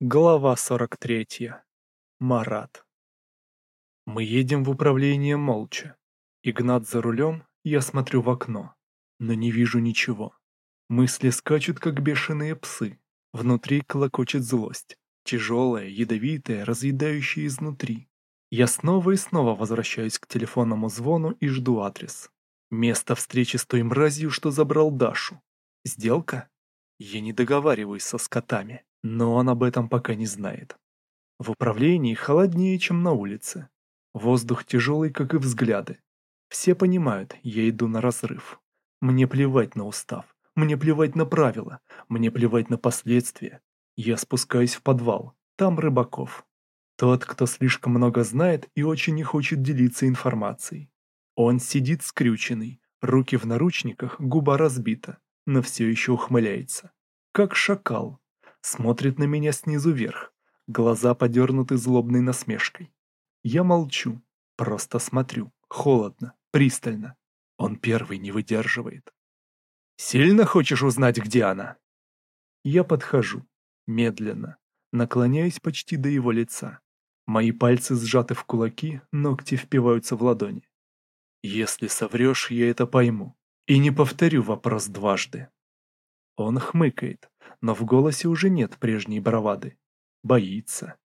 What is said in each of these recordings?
Глава 43. Марат. Мы едем в управление молча. Игнат за рулем, я смотрю в окно, но не вижу ничего. Мысли скачут, как бешеные псы. Внутри колокочет злость, тяжелая, ядовитая, разъедающая изнутри. Я снова и снова возвращаюсь к телефонному звону и жду адрес. Место встречи с той мразью, что забрал Дашу. Сделка? Я не договариваюсь со скотами. Но он об этом пока не знает. В управлении холоднее, чем на улице. Воздух тяжелый, как и взгляды. Все понимают, я иду на разрыв. Мне плевать на устав, мне плевать на правила, мне плевать на последствия. Я спускаюсь в подвал, там Рыбаков. Тот, кто слишком много знает и очень не хочет делиться информацией. Он сидит скрюченный, руки в наручниках, губа разбита, но все еще ухмыляется. Как шакал, смотрит на меня снизу вверх, глаза подернуты злобной насмешкой. Я молчу, просто смотрю, холодно, пристально. Он первый не выдерживает. «Сильно хочешь узнать, где она?» Я подхожу, медленно, наклоняюсь почти до его лица. Мои пальцы сжаты в кулаки, ногти впиваются в ладони. Если соврешь, я это пойму. И не повторю вопрос дважды. Он хмыкает, но в голосе уже нет прежней бравады. Боится.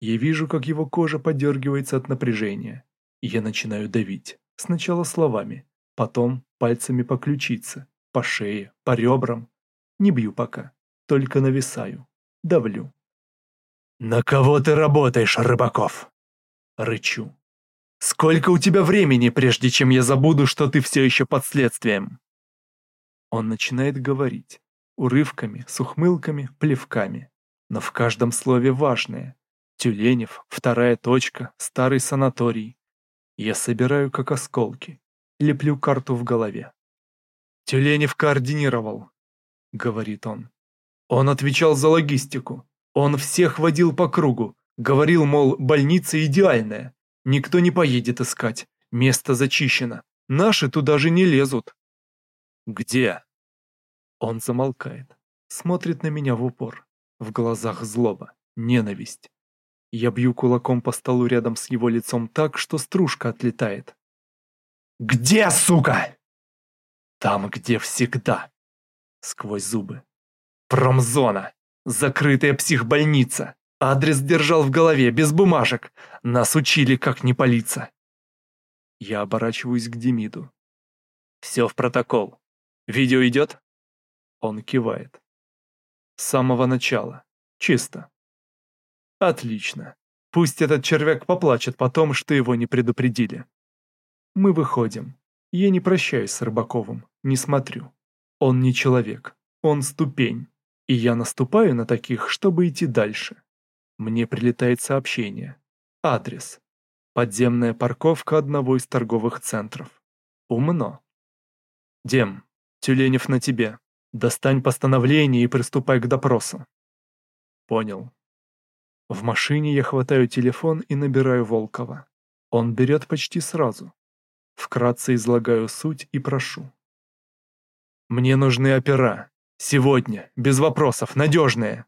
Я вижу, как его кожа подергивается от напряжения. Я начинаю давить. Сначала словами, потом пальцами по ключице, по шее, по ребрам. Не бью пока, только нависаю, давлю. «На кого ты работаешь, Рыбаков?» Рычу. «Сколько у тебя времени, прежде чем я забуду, что ты все еще под следствием?» Он начинает говорить, урывками, с ухмылками, плевками. Но в каждом слове важное. Тюленев, вторая точка, старый санаторий. Я собираю как осколки, леплю карту в голове. «Тюленев координировал», — говорит он. «Он отвечал за логистику. Он всех водил по кругу. Говорил, мол, больница идеальная. Никто не поедет искать. Место зачищено. Наши туда же не лезут». «Где?» Он замолкает, смотрит на меня в упор. В глазах злоба, ненависть. Я бью кулаком по столу рядом с его лицом так, что стружка отлетает. «Где, сука?» «Там, где всегда!» Сквозь зубы. «Промзона! Закрытая психбольница! Адрес держал в голове, без бумажек! Нас учили, как не палиться!» Я оборачиваюсь к Демиду. «Все в протокол. Видео идет?» Он кивает. С самого начала. Чисто. Отлично. Пусть этот червяк поплачет потом, что его не предупредили. Мы выходим. Я не прощаюсь с Рыбаковым, не смотрю. Он не человек, он ступень. И я наступаю на таких, чтобы идти дальше. Мне прилетает сообщение. Адрес. Подземная парковка одного из торговых центров. Умно. Дем, Тюленев на тебе. Достань постановление и приступай к допросу. Понял. В машине я хватаю телефон и набираю Волкова. Он берет почти сразу. Вкратце излагаю суть и прошу. Мне нужны опера. Сегодня, без вопросов, надежные.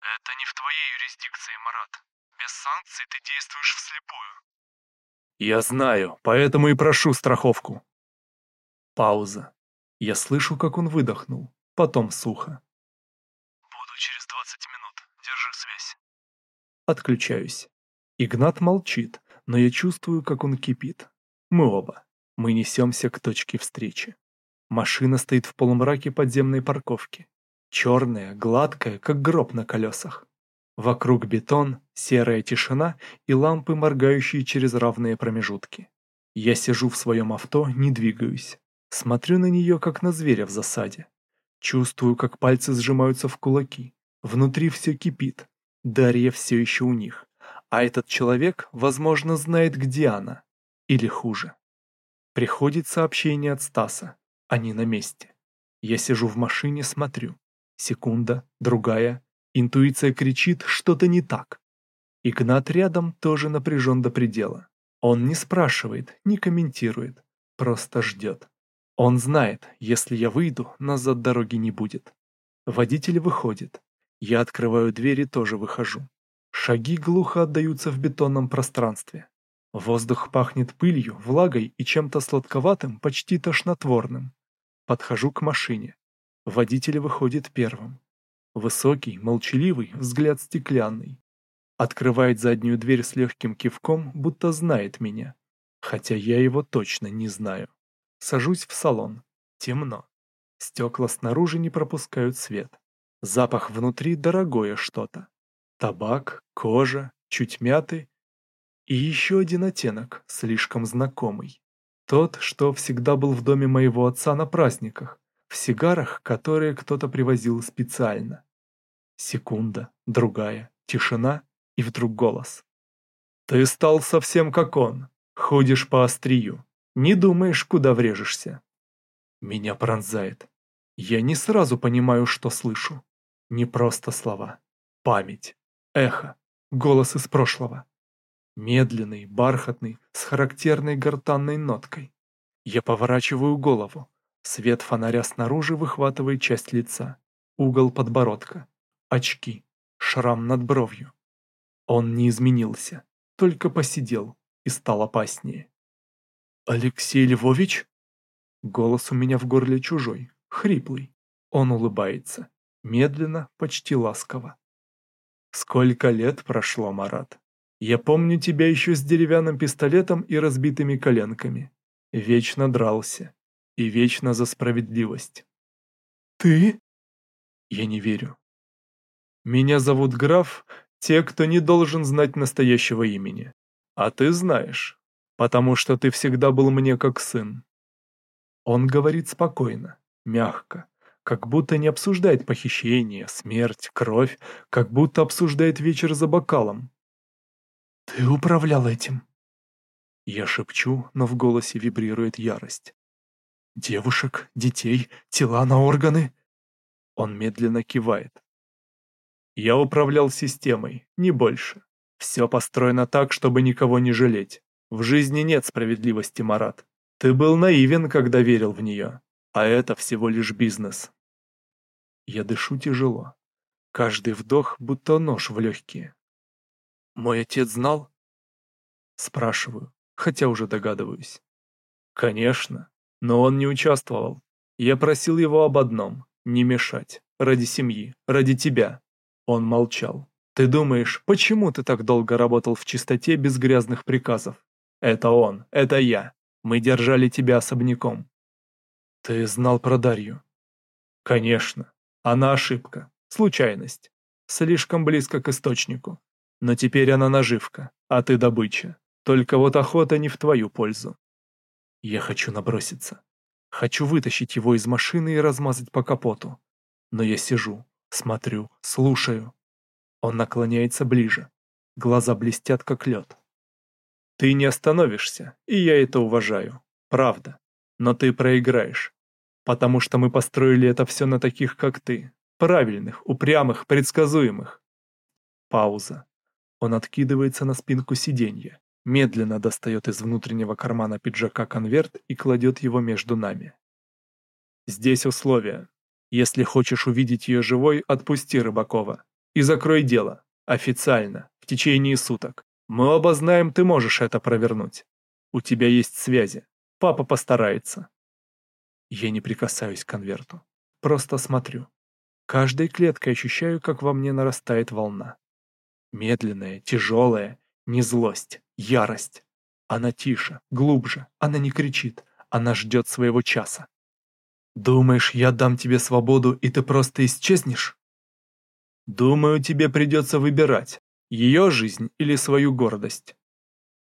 Это не в твоей юрисдикции, Марат. Без санкций ты действуешь вслепую. Я знаю, поэтому и прошу страховку. Пауза. Я слышу, как он выдохнул, потом сухо. Буду через 20 минут. Держи связь. Отключаюсь. Игнат молчит, но я чувствую, как он кипит. Мы оба. Мы несемся к точке встречи. Машина стоит в полумраке подземной парковки. Черная, гладкая, как гроб на колесах. Вокруг бетон, серая тишина и лампы, моргающие через равные промежутки. Я сижу в своем авто, не двигаюсь. Смотрю на нее, как на зверя в засаде. Чувствую, как пальцы сжимаются в кулаки. Внутри все кипит. Дарья все еще у них. А этот человек, возможно, знает, где она. Или хуже. Приходит сообщение от Стаса. Они на месте. Я сижу в машине, смотрю. Секунда, другая. Интуиция кричит, что-то не так. Игнат рядом тоже напряжен до предела. Он не спрашивает, не комментирует, просто ждет. Он знает, если я выйду, назад дороги не будет. Водитель выходит. Я открываю дверь и тоже выхожу. Шаги глухо отдаются в бетонном пространстве. Воздух пахнет пылью, влагой и чем-то сладковатым, почти тошнотворным. Подхожу к машине. Водитель выходит первым. Высокий, молчаливый, взгляд стеклянный. Открывает заднюю дверь с легким кивком, будто знает меня. Хотя я его точно не знаю. Сажусь в салон. Темно. Стекла снаружи не пропускают свет. Запах внутри дорогое что-то. Табак, кожа, чуть мятый. И еще один оттенок, слишком знакомый. Тот, что всегда был в доме моего отца на праздниках, в сигарах, которые кто-то привозил специально. Секунда, другая, тишина и вдруг голос. «Ты стал совсем как он, ходишь по острию, не думаешь, куда врежешься». Меня пронзает. Я не сразу понимаю, что слышу. Не просто слова. Память. Эхо. Голос из прошлого. Медленный, бархатный, с характерной гортанной ноткой. Я поворачиваю голову. Свет фонаря снаружи выхватывает часть лица. Угол подбородка. Очки. Шрам над бровью. Он не изменился, только посидел и стал опаснее. «Алексей Львович?» Голос у меня в горле чужой, хриплый. Он улыбается, медленно, почти ласково. «Сколько лет прошло, Марат? Я помню тебя еще с деревянным пистолетом и разбитыми коленками. Вечно дрался. И вечно за справедливость». «Ты?» Я не верю. «Меня зовут граф, те, кто не должен знать настоящего имени. А ты знаешь, потому что ты всегда был мне как сын. Он говорит спокойно, мягко, как будто не обсуждает похищение, смерть, кровь, как будто обсуждает вечер за бокалом. «Ты управлял этим?» Я шепчу, но в голосе вибрирует ярость. «Девушек, детей, тела на органы?» Он медленно кивает. «Я управлял системой, не больше. Все построено так, чтобы никого не жалеть. В жизни нет справедливости, Марат. Ты был наивен, когда верил в нее, а это всего лишь бизнес. Я дышу тяжело. Каждый вдох, будто нож в легкие. Мой отец знал? Спрашиваю, хотя уже догадываюсь. Конечно, но он не участвовал. Я просил его об одном – не мешать. Ради семьи, ради тебя. Он молчал. Ты думаешь, почему ты так долго работал в чистоте без грязных приказов? Это он, это я. Мы держали тебя особняком. Ты знал про Дарью? Конечно. Она ошибка, случайность. Слишком близко к источнику. Но теперь она наживка, а ты добыча. Только вот охота не в твою пользу. Я хочу наброситься. Хочу вытащить его из машины и размазать по капоту. Но я сижу, смотрю, слушаю. Он наклоняется ближе. Глаза блестят, как лед. Ты не остановишься, и я это уважаю. Правда. Но ты проиграешь. Потому что мы построили это все на таких, как ты. Правильных, упрямых, предсказуемых. Пауза. Он откидывается на спинку сиденья, медленно достает из внутреннего кармана пиджака конверт и кладет его между нами. Здесь условия. Если хочешь увидеть ее живой, отпусти Рыбакова. И закрой дело. Официально. В течение суток. Мы оба знаем, ты можешь это провернуть. У тебя есть связи. Папа постарается. Я не прикасаюсь к конверту. Просто смотрю. Каждой клеткой ощущаю, как во мне нарастает волна. Медленная, тяжелая, не злость, ярость. Она тише, глубже, она не кричит, она ждет своего часа. Думаешь, я дам тебе свободу, и ты просто исчезнешь? Думаю, тебе придется выбирать, ее жизнь или свою гордость?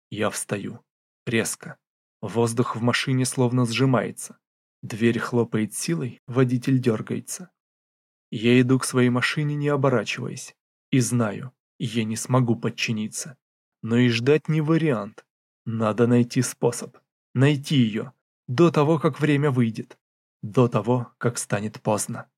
Я встаю. Резко. Воздух в машине словно сжимается. Дверь хлопает силой, водитель дергается. Я иду к своей машине, не оборачиваясь. И знаю, я не смогу подчиниться. Но и ждать не вариант. Надо найти способ. Найти ее. До того, как время выйдет. До того, как станет поздно.